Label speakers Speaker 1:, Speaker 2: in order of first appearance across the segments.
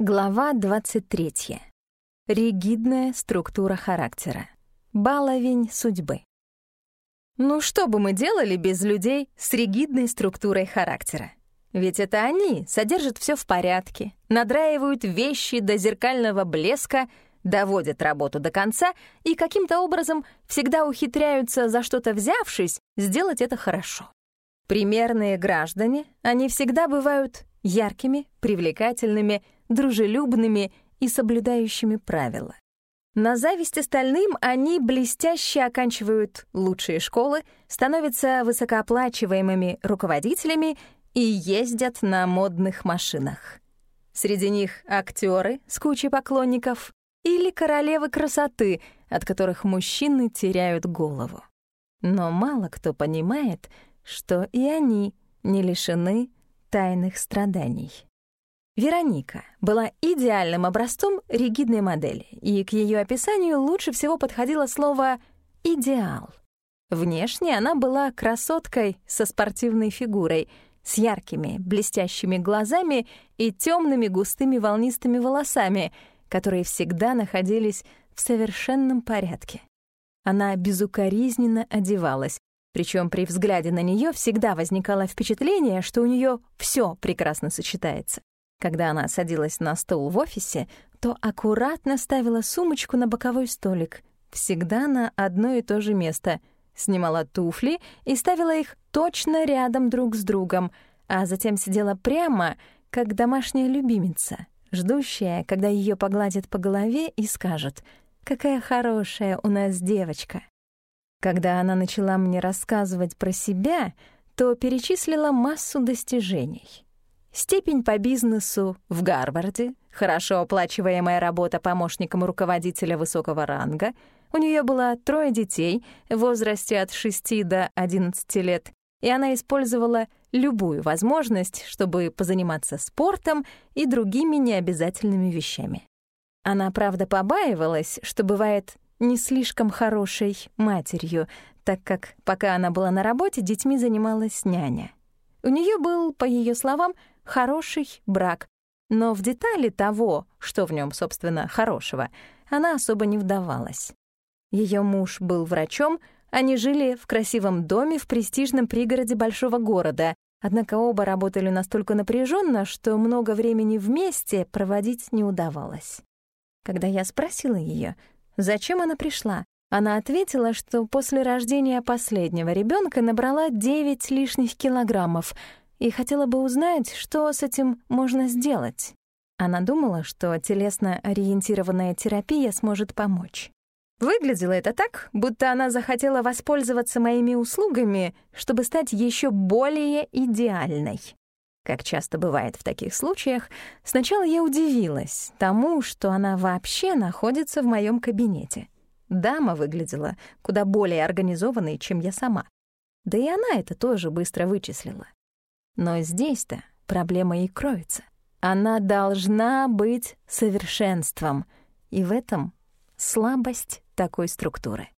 Speaker 1: Глава 23. Ригидная структура характера. Баловень судьбы. Ну что бы мы делали без людей с ригидной структурой характера? Ведь это они содержат все в порядке, надраивают вещи до зеркального блеска, доводят работу до конца и каким-то образом всегда ухитряются, за что-то взявшись, сделать это хорошо. Примерные граждане, они всегда бывают яркими, привлекательными, дружелюбными и соблюдающими правила. На зависть остальным они блестяще оканчивают лучшие школы, становятся высокооплачиваемыми руководителями и ездят на модных машинах. Среди них актеры с кучей поклонников или королевы красоты, от которых мужчины теряют голову. Но мало кто понимает, что и они не лишены тайных страданий. Вероника была идеальным образцом ригидной модели, и к ее описанию лучше всего подходило слово «идеал». Внешне она была красоткой со спортивной фигурой, с яркими, блестящими глазами и темными густыми волнистыми волосами, которые всегда находились в совершенном порядке. Она безукоризненно одевалась, причем при взгляде на нее всегда возникало впечатление, что у нее все прекрасно сочетается. Когда она садилась на стол в офисе, то аккуратно ставила сумочку на боковой столик, всегда на одно и то же место, снимала туфли и ставила их точно рядом друг с другом, а затем сидела прямо, как домашняя любимица, ждущая, когда ее погладят по голове и скажут «Какая хорошая у нас девочка». Когда она начала мне рассказывать про себя, то перечислила массу достижений степень по бизнесу в Гарварде, хорошо оплачиваемая работа помощником руководителя высокого ранга. У нее было трое детей в возрасте от 6 до 11 лет, и она использовала любую возможность, чтобы позаниматься спортом и другими необязательными вещами. Она, правда, побаивалась, что бывает не слишком хорошей матерью, так как, пока она была на работе, детьми занималась няня. У нее был, по ее словам, хороший брак, но в детали того, что в нем, собственно, хорошего, она особо не вдавалась. Ее муж был врачом, они жили в красивом доме в престижном пригороде большого города, однако оба работали настолько напряженно, что много времени вместе проводить не удавалось. Когда я спросила ее, зачем она пришла, она ответила, что после рождения последнего ребенка набрала 9 лишних килограммов — и хотела бы узнать, что с этим можно сделать. Она думала, что телесно-ориентированная терапия сможет помочь. Выглядело это так, будто она захотела воспользоваться моими услугами, чтобы стать еще более идеальной. Как часто бывает в таких случаях, сначала я удивилась тому, что она вообще находится в моем кабинете. Дама выглядела куда более организованной, чем я сама. Да и она это тоже быстро вычислила. Но здесь-то проблема и кроется. Она должна быть совершенством, и в этом слабость такой структуры.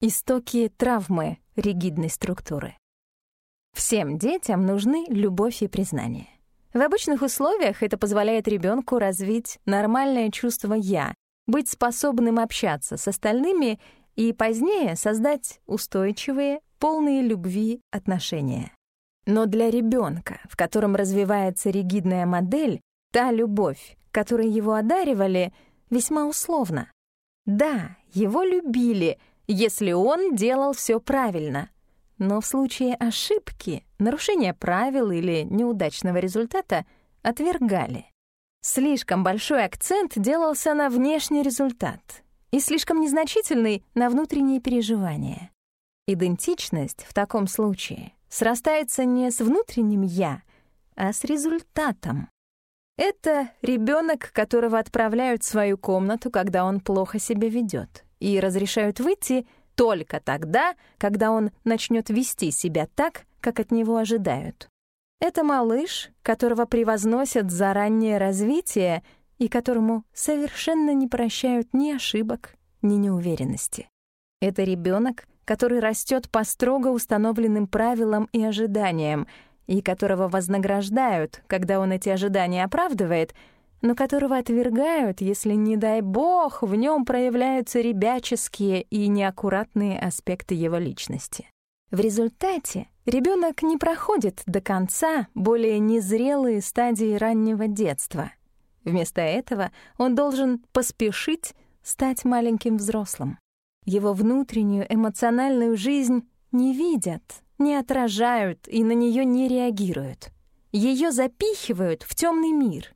Speaker 1: Истоки травмы ригидной структуры. Всем детям нужны любовь и признание. В обычных условиях это позволяет ребенку развить нормальное чувство «я», быть способным общаться с остальными и позднее создать устойчивые, полные любви отношения. Но для ребенка, в котором развивается ригидная модель, та любовь, которой его одаривали, весьма условна. Да, его любили, если он делал все правильно. Но в случае ошибки, нарушения правил или неудачного результата отвергали. Слишком большой акцент делался на внешний результат и слишком незначительный на внутренние переживания. Идентичность в таком случае срастается не с внутренним «я», а с результатом. Это ребенок, которого отправляют в свою комнату, когда он плохо себя ведет, и разрешают выйти только тогда, когда он начнет вести себя так, как от него ожидают. Это малыш, которого превозносят за раннее развитие и которому совершенно не прощают ни ошибок, ни неуверенности. Это ребенок, который растет по строго установленным правилам и ожиданиям, и которого вознаграждают, когда он эти ожидания оправдывает, но которого отвергают, если, не дай бог, в нем проявляются ребяческие и неаккуратные аспекты его личности. В результате ребенок не проходит до конца более незрелые стадии раннего детства. Вместо этого он должен поспешить стать маленьким взрослым. Его внутреннюю эмоциональную жизнь не видят, не отражают и на нее не реагируют. Ее запихивают в темный мир,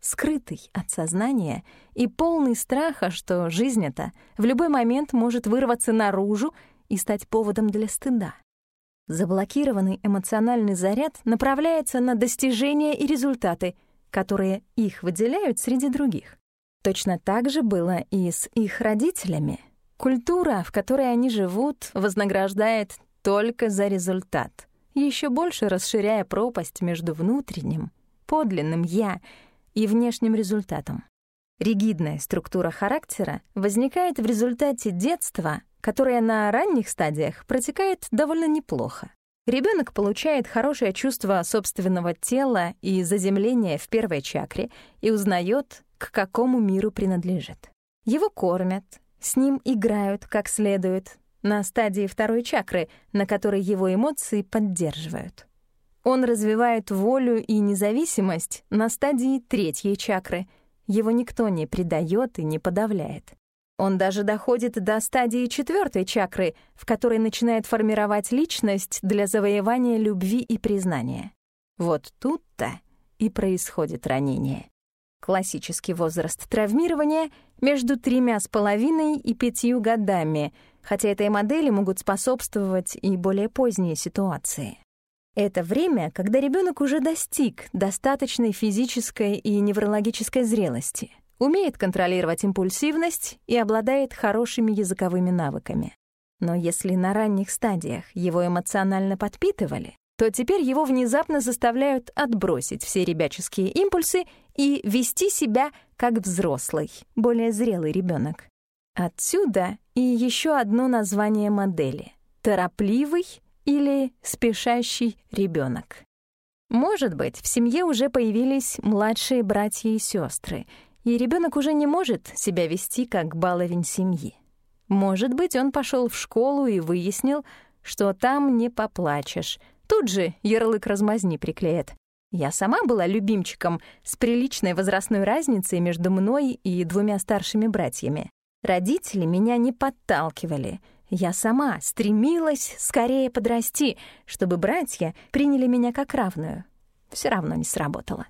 Speaker 1: скрытый от сознания и полный страха, что жизнь эта в любой момент может вырваться наружу и стать поводом для стыда. Заблокированный эмоциональный заряд направляется на достижения и результаты, которые их выделяют среди других. Точно так же было и с их родителями — Культура, в которой они живут, вознаграждает только за результат, еще больше расширяя пропасть между внутренним, подлинным «я» и внешним результатом. Ригидная структура характера возникает в результате детства, которое на ранних стадиях протекает довольно неплохо. Ребенок получает хорошее чувство собственного тела и заземления в первой чакре и узнает, к какому миру принадлежит. Его кормят, с ним играют как следует на стадии второй чакры, на которой его эмоции поддерживают. Он развивает волю и независимость на стадии третьей чакры. Его никто не предает и не подавляет. Он даже доходит до стадии четвертой чакры, в которой начинает формировать личность для завоевания любви и признания. Вот тут-то и происходит ранение. Классический возраст травмирования — между тремя с половиной и пятью годами, хотя этой модели могут способствовать и более поздние ситуации. Это время, когда ребенок уже достиг достаточной физической и неврологической зрелости, умеет контролировать импульсивность и обладает хорошими языковыми навыками. Но если на ранних стадиях его эмоционально подпитывали, то теперь его внезапно заставляют отбросить все ребяческие импульсы и вести себя как взрослый, более зрелый ребенок. Отсюда и еще одно название модели — торопливый или спешащий ребенок. Может быть, в семье уже появились младшие братья и сестры, и ребенок уже не может себя вести как баловень семьи. Может быть, он пошел в школу и выяснил, что там не поплачешь — Тут же ярлык размазни приклеят. Я сама была любимчиком с приличной возрастной разницей между мной и двумя старшими братьями. Родители меня не подталкивали. Я сама стремилась скорее подрасти, чтобы братья приняли меня как равную. Все равно не сработало.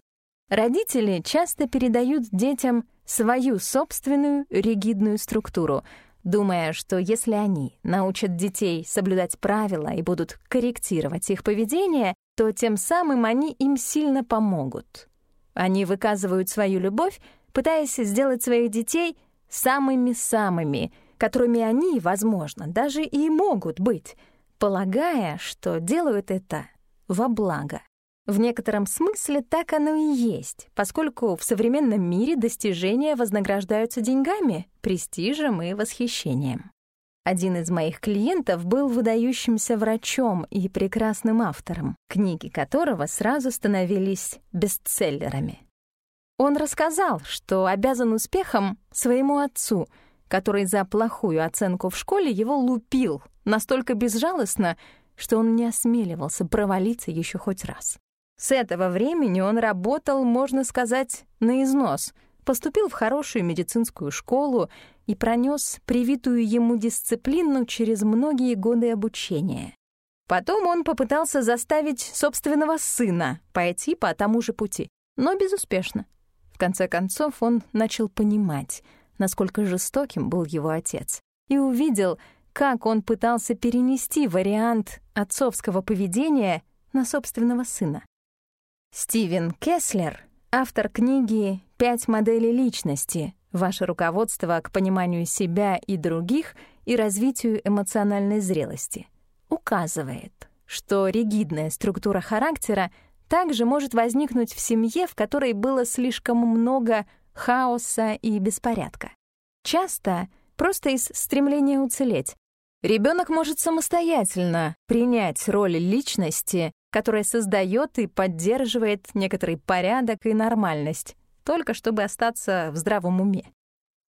Speaker 1: Родители часто передают детям свою собственную ригидную структуру — думая, что если они научат детей соблюдать правила и будут корректировать их поведение, то тем самым они им сильно помогут. Они выказывают свою любовь, пытаясь сделать своих детей самыми-самыми, которыми они, возможно, даже и могут быть, полагая, что делают это во благо. В некотором смысле так оно и есть, поскольку в современном мире достижения вознаграждаются деньгами, престижем и восхищением. Один из моих клиентов был выдающимся врачом и прекрасным автором, книги которого сразу становились бестселлерами. Он рассказал, что обязан успехом своему отцу, который за плохую оценку в школе его лупил настолько безжалостно, что он не осмеливался провалиться еще хоть раз. С этого времени он работал, можно сказать, на износ, поступил в хорошую медицинскую школу и пронес привитую ему дисциплину через многие годы обучения. Потом он попытался заставить собственного сына пойти по тому же пути, но безуспешно. В конце концов он начал понимать, насколько жестоким был его отец, и увидел, как он пытался перенести вариант отцовского поведения на собственного сына. Стивен Кеслер, автор книги «Пять моделей личности. Ваше руководство к пониманию себя и других и развитию эмоциональной зрелости», указывает, что ригидная структура характера также может возникнуть в семье, в которой было слишком много хаоса и беспорядка. Часто просто из стремления уцелеть. Ребенок может самостоятельно принять роль личности которая создает и поддерживает некоторый порядок и нормальность, только чтобы остаться в здравом уме.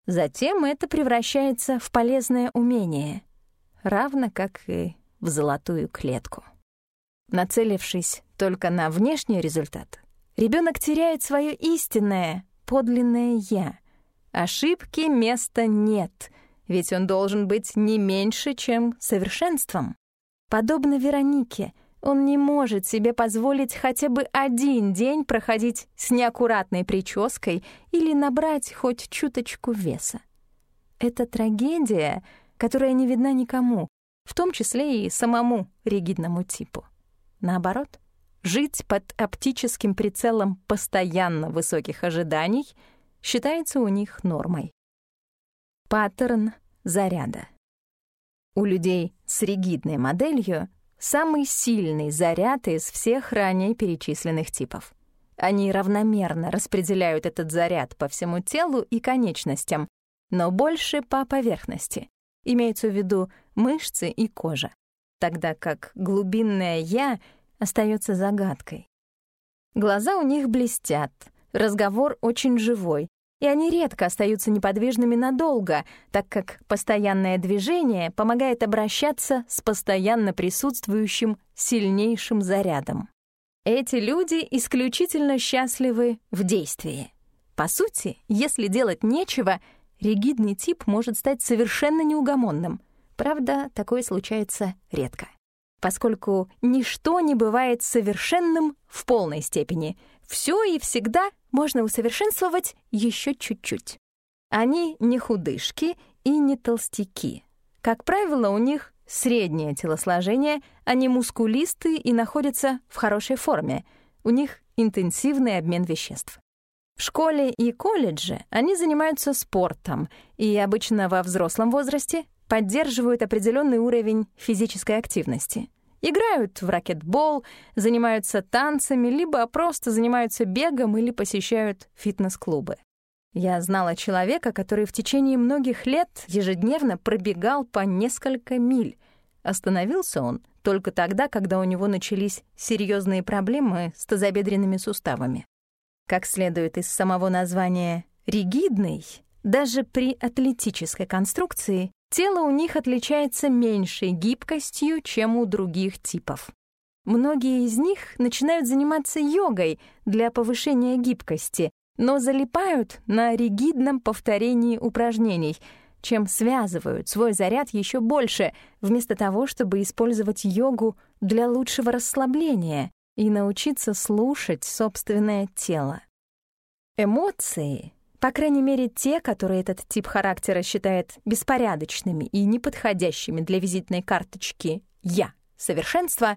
Speaker 1: Затем это превращается в полезное умение, равно как и в золотую клетку. Нацелившись только на внешний результат, ребенок теряет свое истинное, подлинное «я». Ошибки места нет, ведь он должен быть не меньше, чем совершенством. Подобно Веронике, он не может себе позволить хотя бы один день проходить с неаккуратной прической или набрать хоть чуточку веса. Это трагедия, которая не видна никому, в том числе и самому ригидному типу. Наоборот, жить под оптическим прицелом постоянно высоких ожиданий считается у них нормой. Паттерн заряда. У людей с ригидной моделью самый сильный заряд из всех ранее перечисленных типов. Они равномерно распределяют этот заряд по всему телу и конечностям, но больше по поверхности. Имеются в виду мышцы и кожа, тогда как глубинное «я» остается загадкой. Глаза у них блестят, разговор очень живой, и они редко остаются неподвижными надолго, так как постоянное движение помогает обращаться с постоянно присутствующим сильнейшим зарядом. Эти люди исключительно счастливы в действии. По сути, если делать нечего, ригидный тип может стать совершенно неугомонным. Правда, такое случается редко. Поскольку ничто не бывает совершенным в полной степени — все и всегда можно усовершенствовать еще чуть-чуть. Они не худышки и не толстяки. Как правило, у них среднее телосложение, они мускулисты и находятся в хорошей форме. У них интенсивный обмен веществ. В школе и колледже они занимаются спортом и обычно во взрослом возрасте поддерживают определенный уровень физической активности. Играют в ракетбол, занимаются танцами, либо просто занимаются бегом или посещают фитнес-клубы. Я знала человека, который в течение многих лет ежедневно пробегал по несколько миль. Остановился он только тогда, когда у него начались серьезные проблемы с тазобедренными суставами. Как следует из самого названия «ригидный», даже при атлетической конструкции Тело у них отличается меньшей гибкостью, чем у других типов. Многие из них начинают заниматься йогой для повышения гибкости, но залипают на ригидном повторении упражнений, чем связывают свой заряд еще больше, вместо того, чтобы использовать йогу для лучшего расслабления и научиться слушать собственное тело. Эмоции по крайней мере, те, которые этот тип характера считает беспорядочными и неподходящими для визитной карточки «я» совершенство,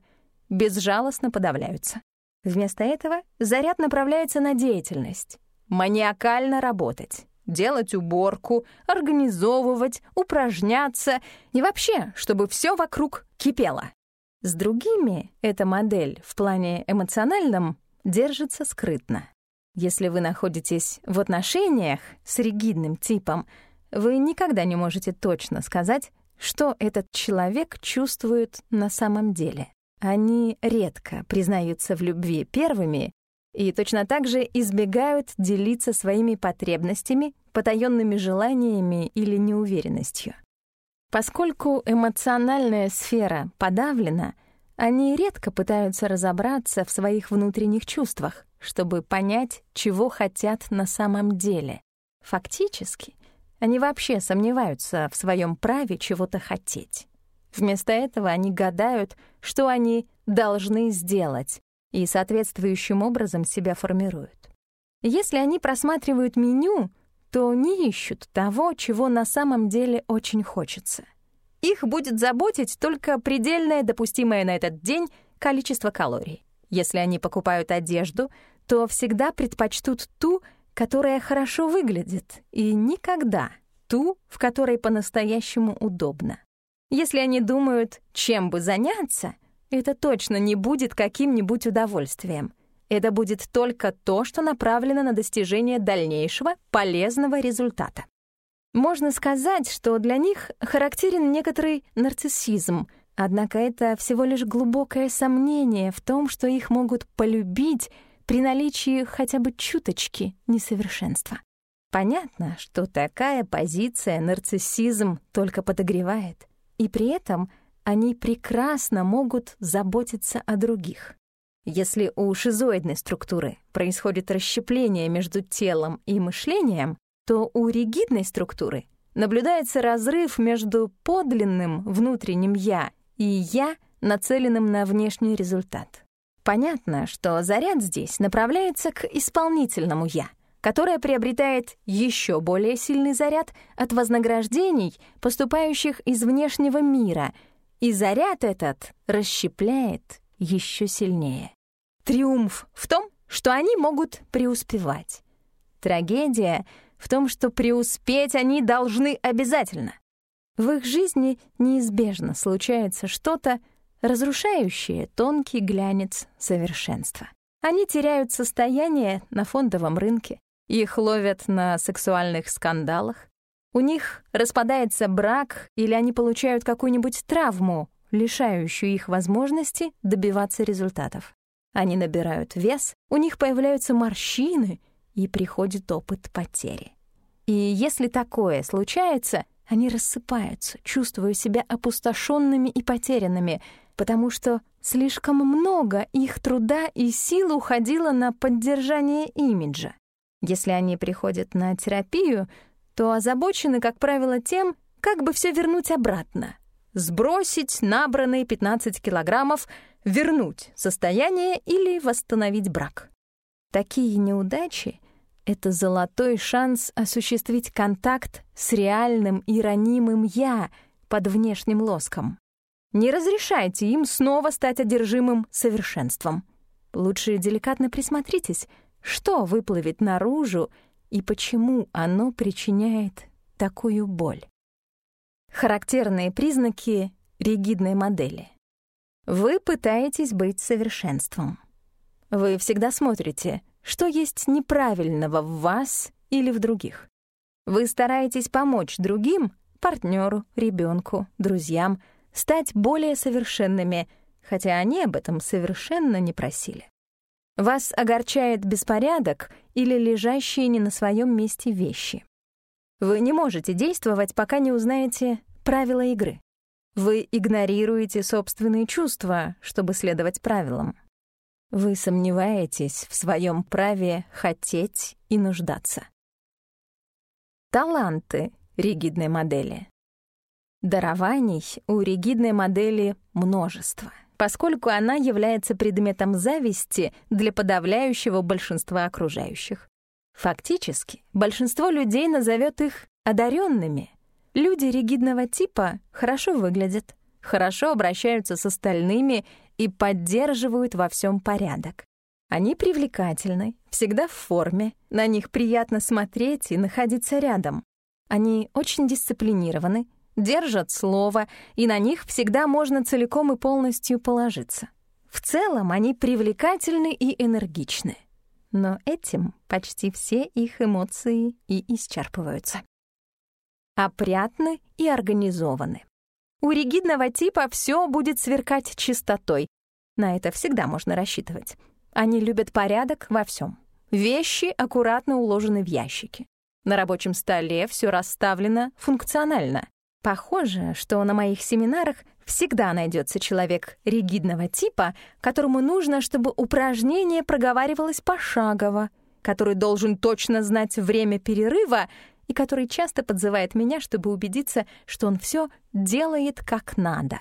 Speaker 1: безжалостно подавляются. Вместо этого заряд направляется на деятельность, маниакально работать, делать уборку, организовывать, упражняться и вообще, чтобы все вокруг кипело. С другими эта модель в плане эмоциональном держится скрытно. Если вы находитесь в отношениях с ригидным типом, вы никогда не можете точно сказать, что этот человек чувствует на самом деле. Они редко признаются в любви первыми и точно так же избегают делиться своими потребностями, потаёнными желаниями или неуверенностью. Поскольку эмоциональная сфера подавлена, они редко пытаются разобраться в своих внутренних чувствах, чтобы понять, чего хотят на самом деле. Фактически, они вообще сомневаются в своем праве чего-то хотеть. Вместо этого они гадают, что они должны сделать, и соответствующим образом себя формируют. Если они просматривают меню, то не ищут того, чего на самом деле очень хочется. Их будет заботить только предельное допустимое на этот день количество калорий. Если они покупают одежду, то всегда предпочтут ту, которая хорошо выглядит, и никогда ту, в которой по-настоящему удобно. Если они думают, чем бы заняться, это точно не будет каким-нибудь удовольствием. Это будет только то, что направлено на достижение дальнейшего полезного результата. Можно сказать, что для них характерен некоторый нарциссизм — Однако это всего лишь глубокое сомнение в том, что их могут полюбить при наличии хотя бы чуточки несовершенства. Понятно, что такая позиция нарциссизм только подогревает, и при этом они прекрасно могут заботиться о других. Если у шизоидной структуры происходит расщепление между телом и мышлением, то у ригидной структуры наблюдается разрыв между подлинным внутренним «я» и «я», нацеленным на внешний результат. Понятно, что заряд здесь направляется к исполнительному «я», которое приобретает еще более сильный заряд от вознаграждений, поступающих из внешнего мира, и заряд этот расщепляет еще сильнее. Триумф в том, что они могут преуспевать. Трагедия в том, что преуспеть они должны обязательно. В их жизни неизбежно случается что-то, разрушающее тонкий глянец совершенства. Они теряют состояние на фондовом рынке, их ловят на сексуальных скандалах, у них распадается брак или они получают какую-нибудь травму, лишающую их возможности добиваться результатов. Они набирают вес, у них появляются морщины, и приходит опыт потери. И если такое случается, они рассыпаются, чувствуя себя опустошенными и потерянными, потому что слишком много их труда и сил уходило на поддержание имиджа. Если они приходят на терапию, то озабочены, как правило, тем, как бы все вернуть обратно. Сбросить набранные 15 килограммов, вернуть состояние или восстановить брак. Такие неудачи — это золотой шанс осуществить контакт с реальным и ранимым «я» под внешним лоском. Не разрешайте им снова стать одержимым совершенством. Лучше деликатно присмотритесь, что выплывет наружу и почему оно причиняет такую боль. Характерные признаки ригидной модели. Вы пытаетесь быть совершенством. Вы всегда смотрите, что есть неправильного в вас или в других. Вы стараетесь помочь другим, партнеру, ребенку, друзьям — стать более совершенными, хотя они об этом совершенно не просили. Вас огорчает беспорядок или лежащие не на своем месте вещи. Вы не можете действовать, пока не узнаете правила игры. Вы игнорируете собственные чувства, чтобы следовать правилам. Вы сомневаетесь в своем праве хотеть и нуждаться. Таланты ригидной модели. Дарований у ригидной модели множество, поскольку она является предметом зависти для подавляющего большинства окружающих. Фактически, большинство людей назовет их одаренными. Люди ригидного типа хорошо выглядят, хорошо обращаются с остальными и поддерживают во всем порядок. Они привлекательны, всегда в форме, на них приятно смотреть и находиться рядом. Они очень дисциплинированы, держат слово, и на них всегда можно целиком и полностью положиться. В целом они привлекательны и энергичны. Но этим почти все их эмоции и исчерпываются. Опрятны и организованы. У ригидного типа все будет сверкать чистотой. На это всегда можно рассчитывать. Они любят порядок во всем. Вещи аккуратно уложены в ящики. На рабочем столе все расставлено функционально. Похоже, что на моих семинарах всегда найдется человек ригидного типа, которому нужно, чтобы упражнение проговаривалось пошагово, который должен точно знать время перерыва и который часто подзывает меня, чтобы убедиться, что он все делает как надо.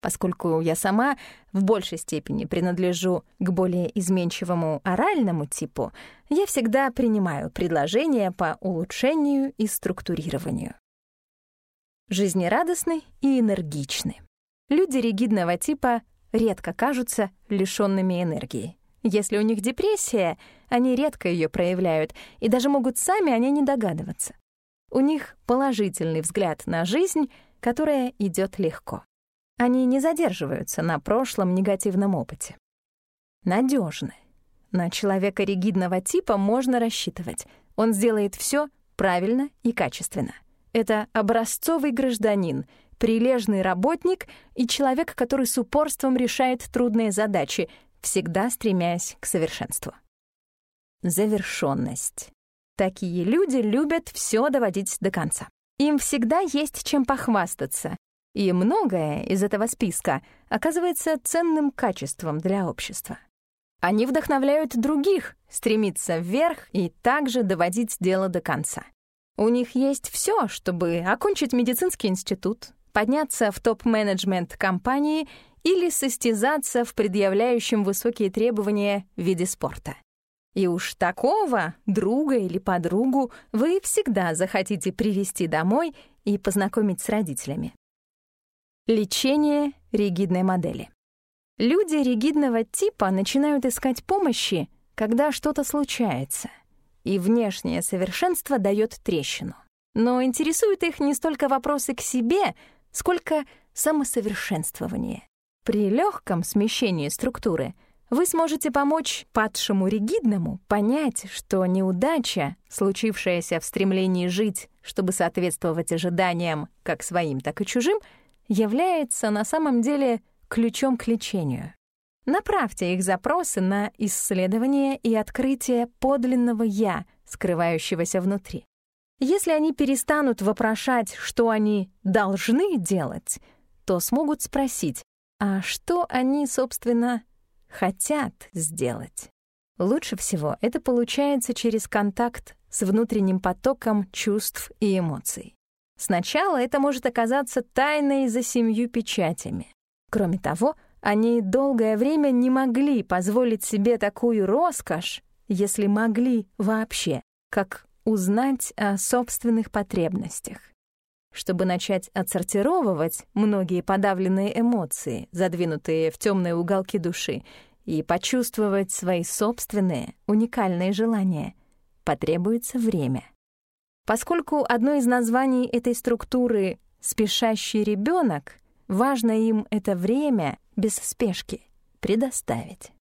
Speaker 1: Поскольку я сама в большей степени принадлежу к более изменчивому оральному типу, я всегда принимаю предложения по улучшению и структурированию жизнерадостны и энергичны. Люди ригидного типа редко кажутся лишёнными энергии. Если у них депрессия, они редко её проявляют и даже могут сами о ней не догадываться. У них положительный взгляд на жизнь, которая идёт легко. Они не задерживаются на прошлом негативном опыте. Надёжны. На человека ригидного типа можно рассчитывать. Он сделает всё правильно и качественно — это образцовый гражданин, прилежный работник и человек, который с упорством решает трудные задачи, всегда стремясь к совершенству. Завершенность. Такие люди любят все доводить до конца. Им всегда есть чем похвастаться, и многое из этого списка оказывается ценным качеством для общества. Они вдохновляют других стремиться вверх и также доводить дело до конца. У них есть все, чтобы окончить медицинский институт, подняться в топ-менеджмент компании или состязаться в предъявляющем высокие требования виде спорта. И уж такого друга или подругу вы всегда захотите привести домой и познакомить с родителями. Лечение ригидной модели. Люди ригидного типа начинают искать помощи, когда что-то случается, и внешнее совершенство дает трещину. Но интересуют их не столько вопросы к себе, сколько самосовершенствование. При легком смещении структуры вы сможете помочь падшему ригидному понять, что неудача, случившаяся в стремлении жить, чтобы соответствовать ожиданиям как своим, так и чужим, является на самом деле ключом к лечению. Направьте их запросы на исследование и открытие подлинного «я», скрывающегося внутри. Если они перестанут вопрошать, что они должны делать, то смогут спросить, а что они, собственно, хотят сделать. Лучше всего это получается через контакт с внутренним потоком чувств и эмоций. Сначала это может оказаться тайной за семью печатями. Кроме того, они долгое время не могли позволить себе такую роскошь, если могли вообще, как узнать о собственных потребностях. Чтобы начать отсортировывать многие подавленные эмоции, задвинутые в темные уголки души, и почувствовать свои собственные уникальные желания, потребуется время. Поскольку одно из названий этой структуры «спешащий ребенок», важно им это время без спешки предоставить.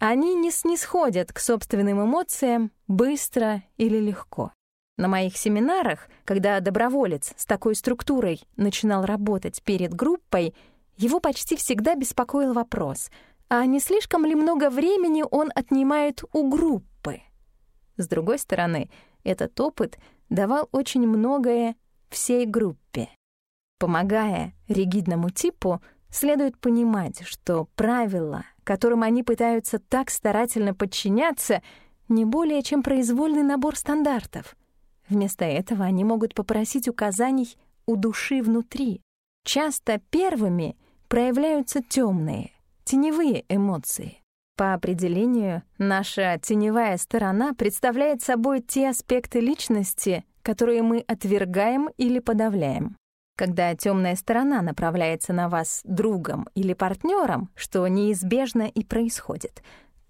Speaker 1: Они не снисходят к собственным эмоциям быстро или легко. На моих семинарах, когда доброволец с такой структурой начинал работать перед группой, его почти всегда беспокоил вопрос, а не слишком ли много времени он отнимает у группы? С другой стороны, этот опыт давал очень многое всей группе. Помогая ригидному типу, следует понимать, что правила, которым они пытаются так старательно подчиняться, не более чем произвольный набор стандартов. Вместо этого они могут попросить указаний у души внутри. Часто первыми проявляются темные, теневые эмоции. По определению, наша теневая сторона представляет собой те аспекты личности, которые мы отвергаем или подавляем. Когда темная сторона направляется на вас другом или партнером, что неизбежно и происходит,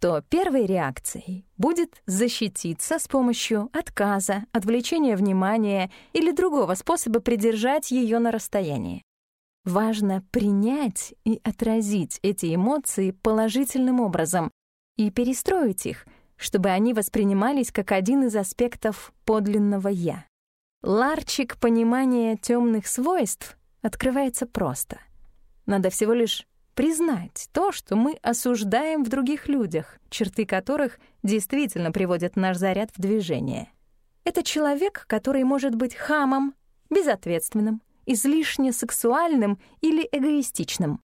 Speaker 1: то первой реакцией будет защититься с помощью отказа, отвлечения внимания или другого способа придержать ее на расстоянии. Важно принять и отразить эти эмоции положительным образом и перестроить их, чтобы они воспринимались как один из аспектов подлинного «я». Ларчик понимания темных свойств открывается просто. Надо всего лишь признать то, что мы осуждаем в других людях, черты которых действительно приводят наш заряд в движение. Это человек, который может быть хамом, безответственным, излишне сексуальным или эгоистичным.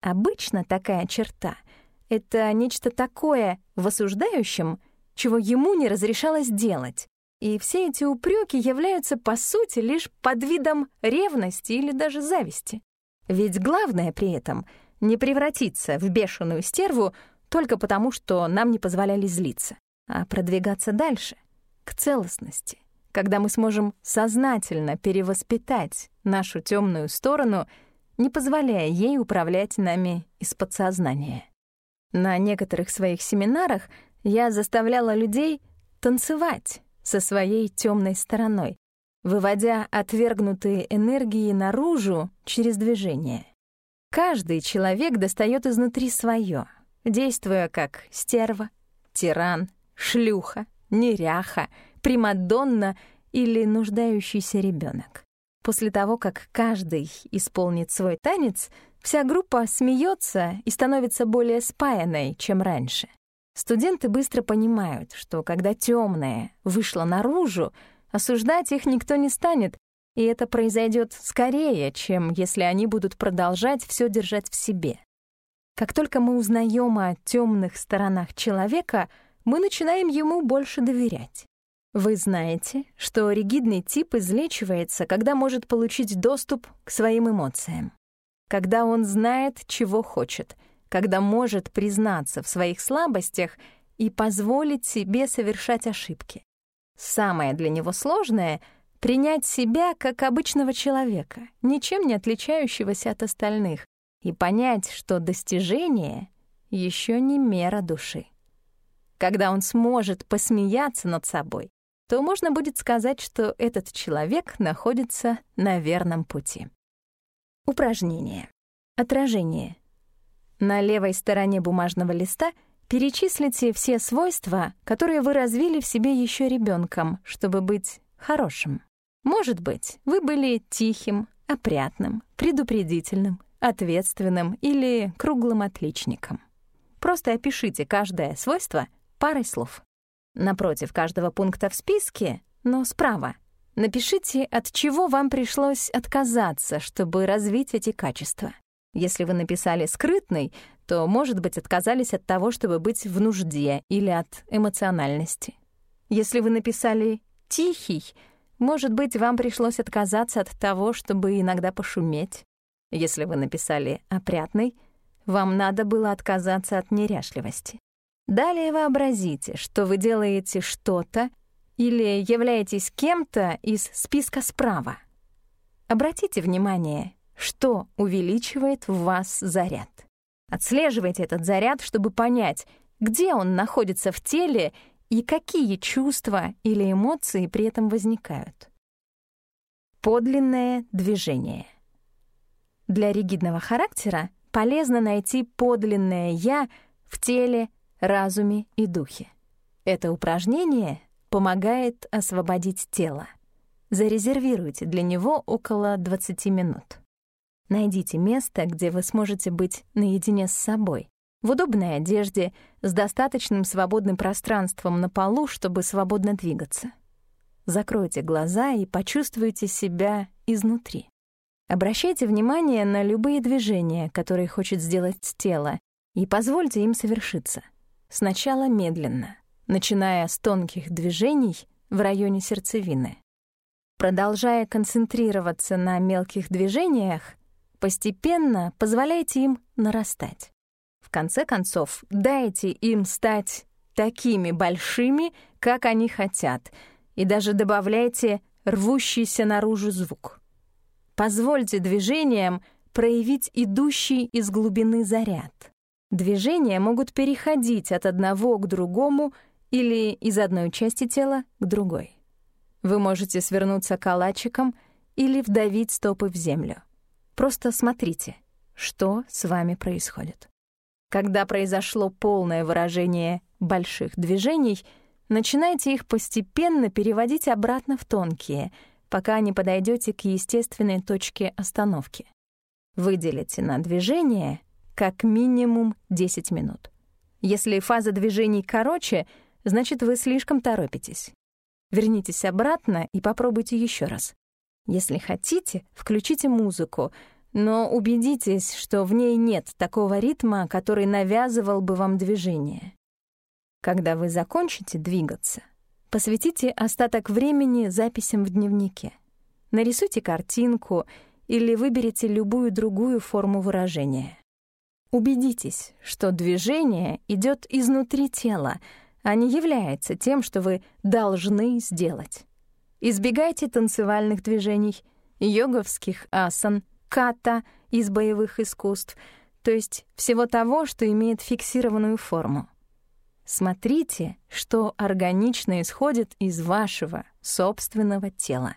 Speaker 1: Обычно такая черта — это нечто такое в осуждающем, чего ему не разрешалось делать, и все эти упреки являются, по сути, лишь под видом ревности или даже зависти. Ведь главное при этом — не превратиться в бешеную стерву только потому, что нам не позволяли злиться, а продвигаться дальше, к целостности, когда мы сможем сознательно перевоспитать нашу темную сторону, не позволяя ей управлять нами из подсознания. На некоторых своих семинарах я заставляла людей танцевать, со своей темной стороной, выводя отвергнутые энергии наружу через движение. Каждый человек достает изнутри свое, действуя как стерва, тиран, шлюха, неряха, примадонна или нуждающийся ребенок. После того, как каждый исполнит свой танец, вся группа смеется и становится более спаянной, чем раньше. Студенты быстро понимают, что когда темное вышло наружу, осуждать их никто не станет, и это произойдет скорее, чем если они будут продолжать все держать в себе. Как только мы узнаем о темных сторонах человека, мы начинаем ему больше доверять. Вы знаете, что ригидный тип излечивается, когда может получить доступ к своим эмоциям, когда он знает, чего хочет, когда может признаться в своих слабостях и позволить себе совершать ошибки. Самое для него сложное — принять себя как обычного человека, ничем не отличающегося от остальных, и понять, что достижение еще не мера души. Когда он сможет посмеяться над собой, то можно будет сказать, что этот человек находится на верном пути. Упражнение. Отражение. На левой стороне бумажного листа перечислите все свойства, которые вы развили в себе еще ребенком, чтобы быть хорошим. Может быть, вы были тихим, опрятным, предупредительным, ответственным или круглым отличником. Просто опишите каждое свойство парой слов. Напротив каждого пункта в списке, но справа, напишите, от чего вам пришлось отказаться, чтобы развить эти качества. Если вы написали «скрытный», то, может быть, отказались от того, чтобы быть в нужде или от эмоциональности. Если вы написали «тихий», может быть, вам пришлось отказаться от того, чтобы иногда пошуметь. Если вы написали «опрятный», вам надо было отказаться от неряшливости. Далее вообразите, что вы делаете что-то или являетесь кем-то из списка справа. Обратите внимание, что увеличивает в вас заряд. Отслеживайте этот заряд, чтобы понять, где он находится в теле и какие чувства или эмоции при этом возникают. Подлинное движение. Для ригидного характера полезно найти подлинное «я» в теле, разуме и духе. Это упражнение помогает освободить тело. Зарезервируйте для него около 20 минут. Найдите место, где вы сможете быть наедине с собой, в удобной одежде, с достаточным свободным пространством на полу, чтобы свободно двигаться. Закройте глаза и почувствуйте себя изнутри. Обращайте внимание на любые движения, которые хочет сделать тело, и позвольте им совершиться. Сначала медленно, начиная с тонких движений в районе сердцевины. Продолжая концентрироваться на мелких движениях, постепенно позволяйте им нарастать. В конце концов, дайте им стать такими большими, как они хотят, и даже добавляйте рвущийся наружу звук. Позвольте движениям проявить идущий из глубины заряд. Движения могут переходить от одного к другому или из одной части тела к другой. Вы можете свернуться калачиком или вдавить стопы в землю. Просто смотрите, что с вами происходит. Когда произошло полное выражение больших движений, начинайте их постепенно переводить обратно в тонкие, пока не подойдете к естественной точке остановки. Выделите на движение — как минимум 10 минут. Если фаза движений короче, значит, вы слишком торопитесь. Вернитесь обратно и попробуйте еще раз. Если хотите, включите музыку, но убедитесь, что в ней нет такого ритма, который навязывал бы вам движение. Когда вы закончите двигаться, посвятите остаток времени записям в дневнике. Нарисуйте картинку или выберите любую другую форму выражения. Убедитесь, что движение идет изнутри тела, а не является тем, что вы должны сделать. Избегайте танцевальных движений, йоговских асан, ката из боевых искусств, то есть всего того, что имеет фиксированную форму. Смотрите, что органично исходит из вашего собственного тела.